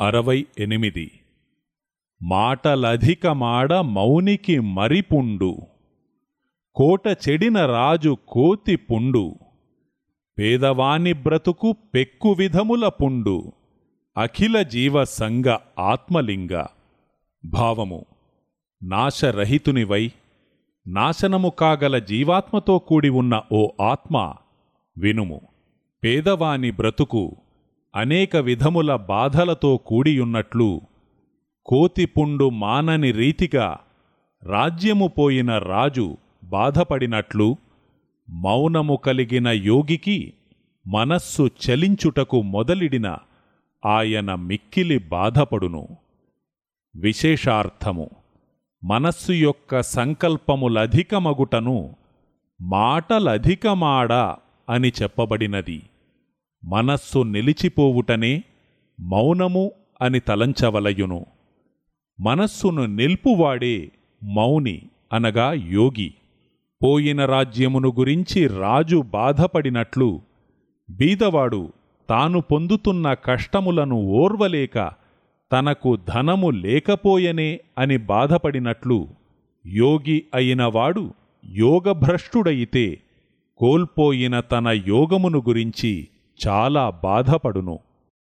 అరవై ఎనిమిది. మాటలధికమాడ మౌనికి మరిపుండు. కోట చెడిన రాజు కోతి పుండు. పేదవాని బ్రతుకు పెక్కు విధముల పుండు. అఖిల జీవ సంగ ఆత్మలింగ. భావము నాశరహితునివై నాశనము కాగల జీవాత్మతో కూడి ఉన్న ఓ ఆత్మ వినుము పేదవాని బ్రతుకు అనేక విధముల బాధలతో కూడియున్నట్లు కోతిపుండు మానని రీతిగా రాజ్యము పోయిన రాజు బాధపడినట్లు మౌనము కలిగిన యోగికి మనస్సు చలించుటకు మొదలిడిన ఆయన మిక్కిలి బాధపడును. విశేషార్థము మనస్సు యొక్క సంకల్పములధికమగుటను మాటలధికమాడా అని చెప్పబడినది. మనస్సు నిలిచిపోవుటనే మౌనము అని తలంచవలయును. మనస్సును నిల్పువాడే మౌని అనగా యోగి. పోయిన రాజ్యమును గురించి రాజు బాధపడినట్లు బీదవాడు తాను పొందుతున్న కష్టములను ఓర్వలేక తనకు ధనము లేకపోయనే అని బాధపడినట్లు యోగి అయినవాడు యోగభ్రష్టుడైతే కోల్పోయిన తన యోగమును గురించి చాలా బాధపడును.